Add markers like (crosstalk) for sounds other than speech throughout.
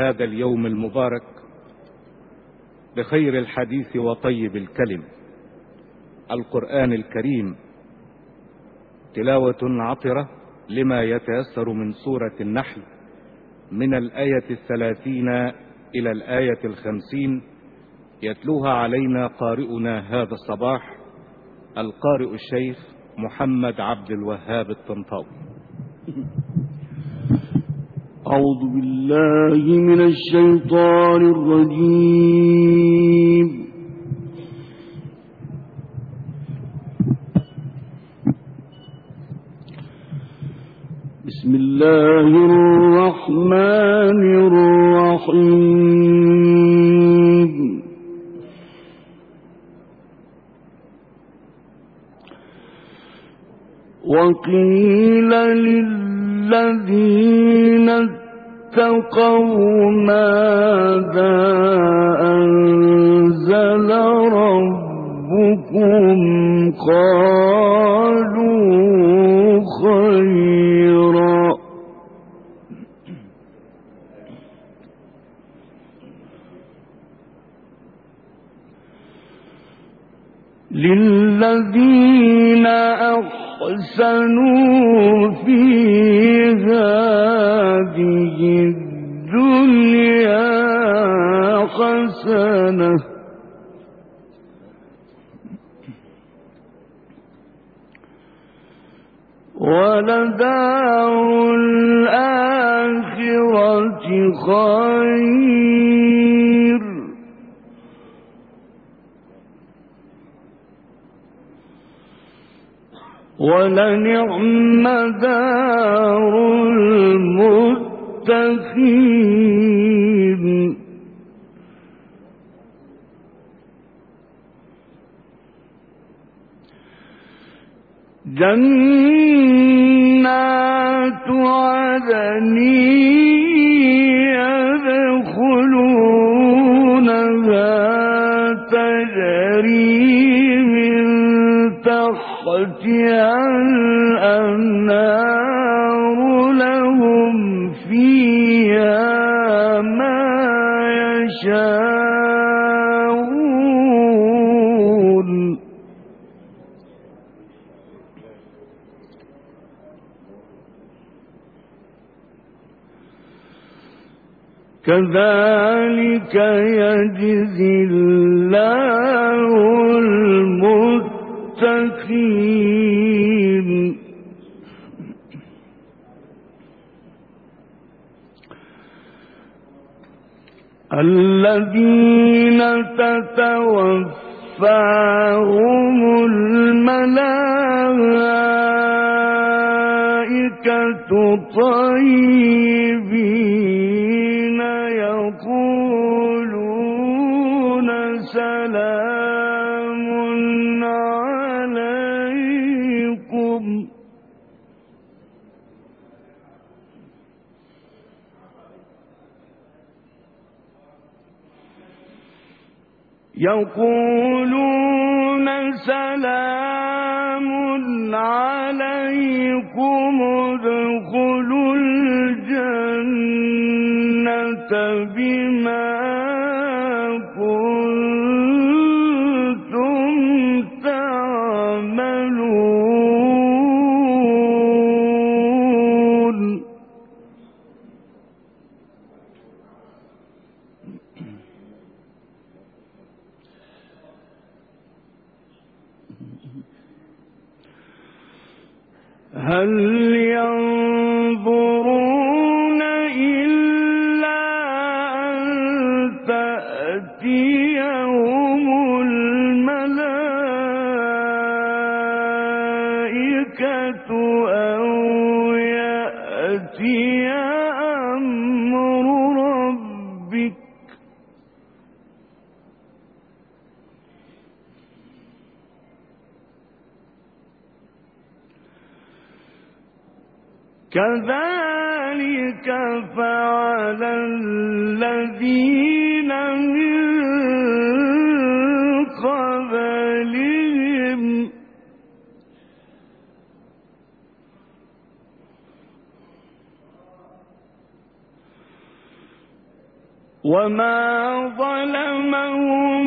هذا اليوم المبارك بخير الحديث وطيب الكلم. القرآن الكريم تلاوة عطرة لما يتيسر من سورة النحل من الآية الثلاثين إلى الآية الخمسين. يتلوها علينا قارئنا هذا الصباح القارئ الشيخ محمد عبد الوهاب الطنطاوي. (laughs) أعوذ بالله من الشيطان الرجيم. بسم الله الرحمن الرحيم. وقيل للذين اتقوا ماذا أنزل ربكم قالوا خيرا. للذين أحسنوا في هذه خير. ولنعم دار المتقين. جنات عدن لهم فيها ما يشاءون. كذلك يجزي الله الذين تتوفاهم الملائكة طيبين. يقولون سلام عليكم ادخلوا الجنة بما كذلك فعل الذين من قبلهم. وما ظلمهم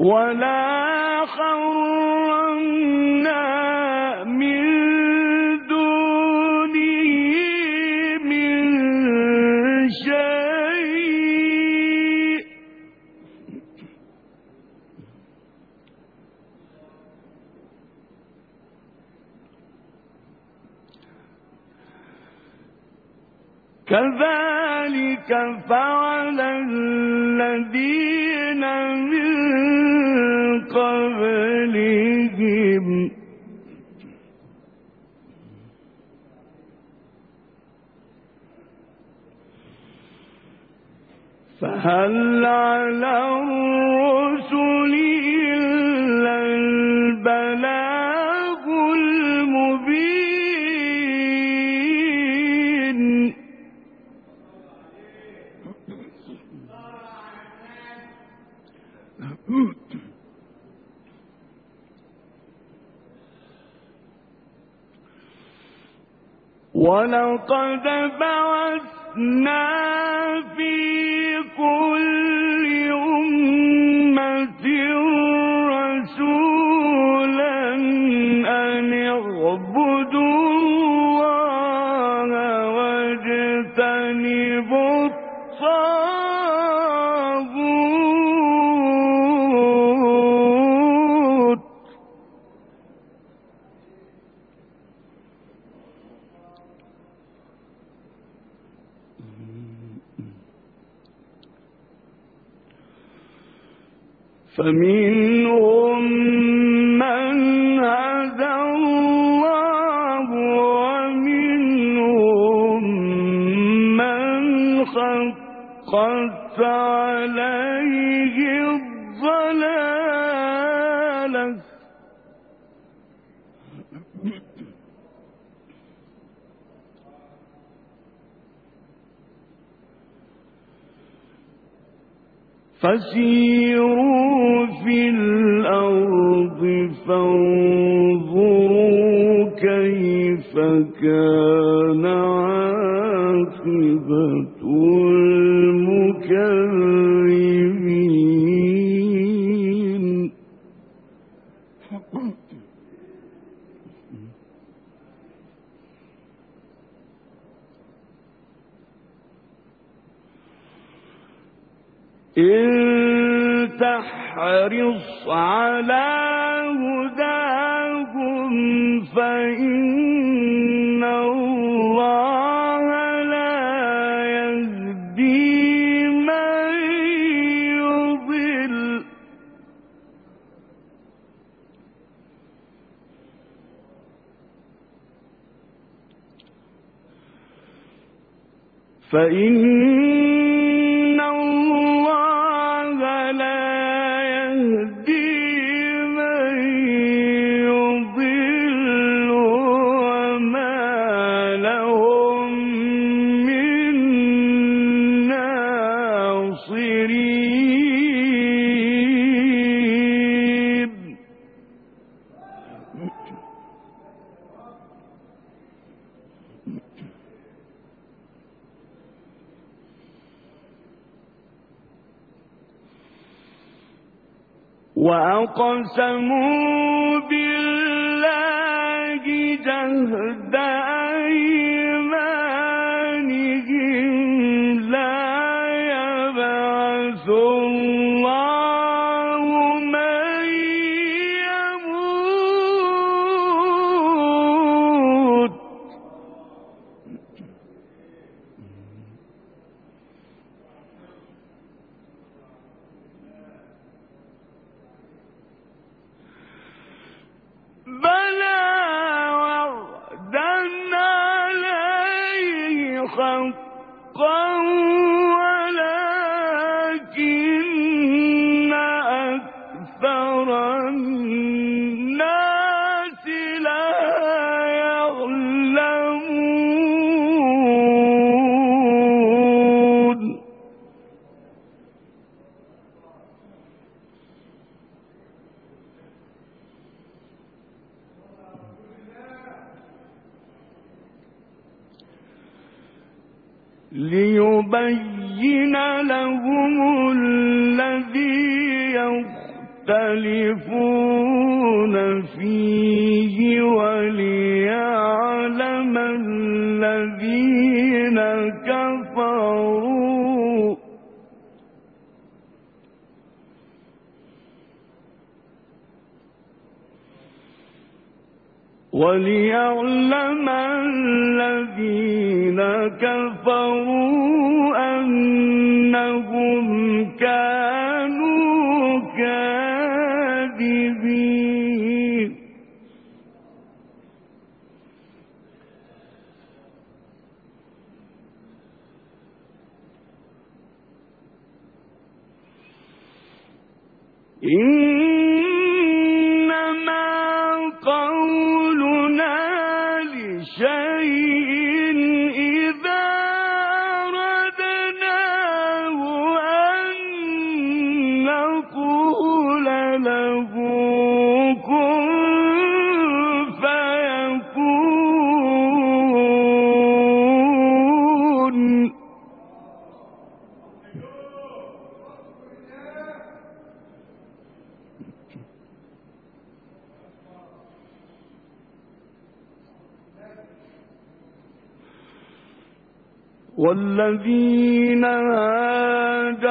ولا حرمنا فهل على الرسل إلا البلاغ المبين؟ ولقد بعثنا في رسولا أن اعبدوا الشمس فسيروا في الأرض فانظروا كيف كان عاقبة إن تحرص على هداهم فإن الله لا يهدي من يضل. فإن وأقسموا بالله جهد ليبين لهم الذي يختلفون فيه وليعلم الذين كفروا وليعلم الذين كفروا أنهم كانوا كاذبين. إنما والذين هاجروا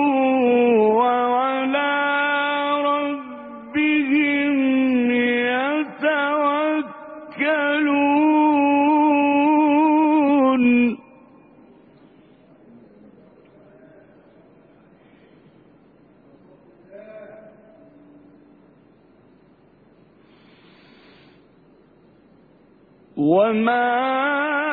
وما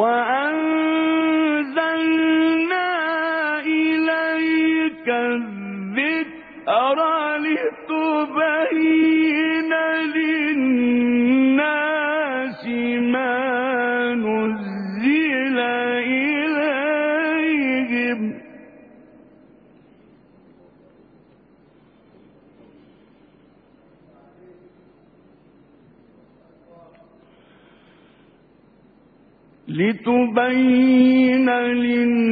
وعلى لتبين للناس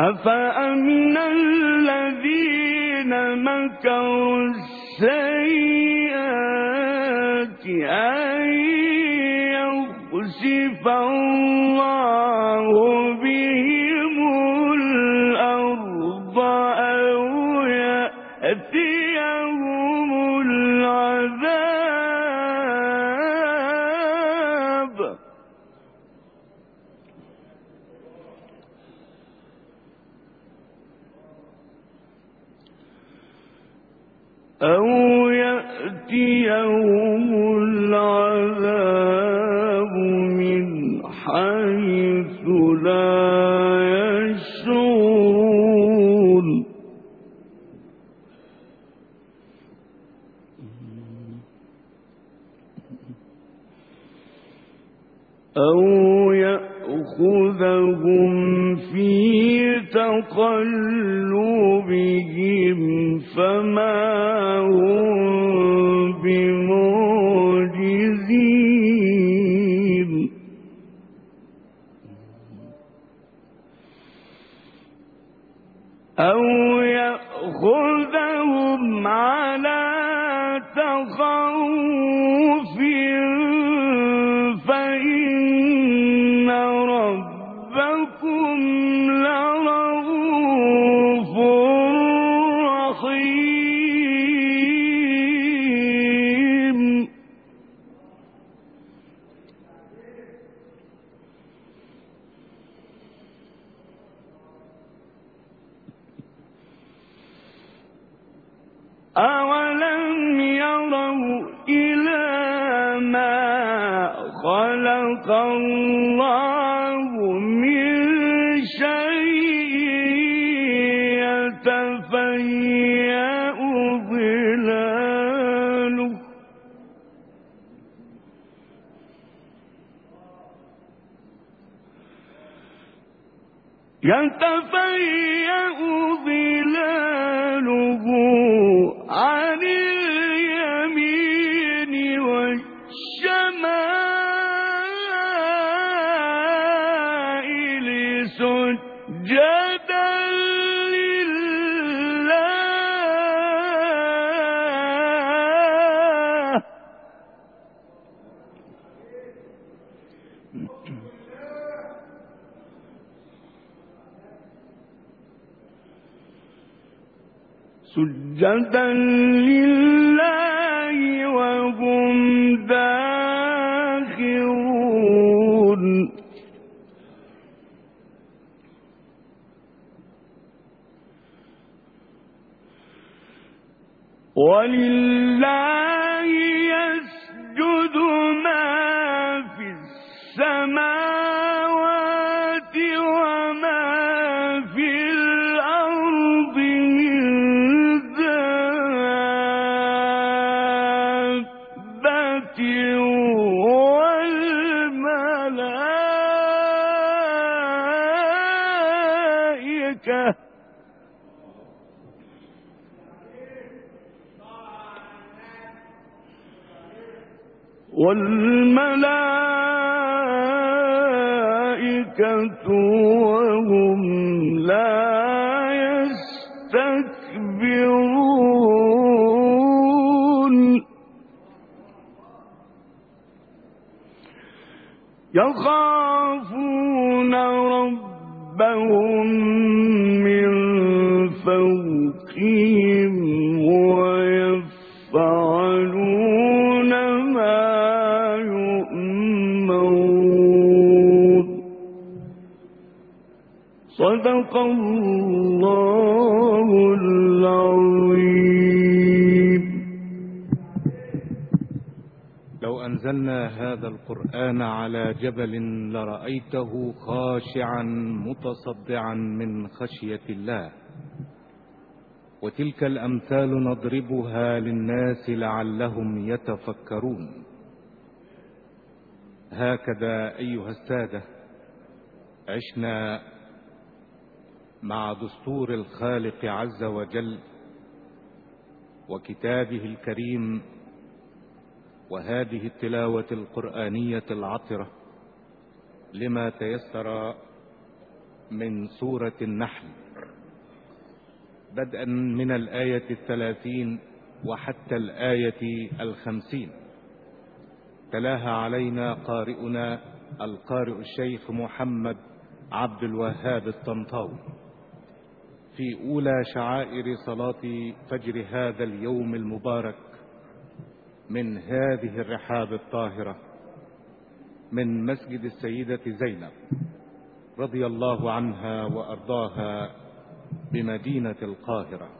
أفأمن الذين مكروا السيئات أن يخسف الله يأتي على تخوف 让三分一言无悔 سجدا لله وهم دائما الملائكة والملائكة وهم لا يستكبرون. يخافون فوقهم ويفعلون ما يؤمرون. صدق الله العظيم. لو أنزلنا هذا القرآن على جبل لرأيته خاشعا متصدعا من خشية الله. وتلك الأمثال نضربها للناس لعلهم يتفكرون. هكذا أيها السادة عشنا مع دستور الخالق عز وجل وكتابه الكريم وهذه التلاوة القرآنية العطرة لما تيسر من سورة النحل. بدءا من الآية الثلاثين وحتى الآية الخمسين. تلاها علينا قارئنا القارئ الشيخ محمد عبد الوهاب الطنطاوي. في أولى شعائر صلاة فجر هذا اليوم المبارك من هذه الرحاب الطاهرة من مسجد السيدة زينب رضي الله عنها وأرضاها بمدينة القاهرة.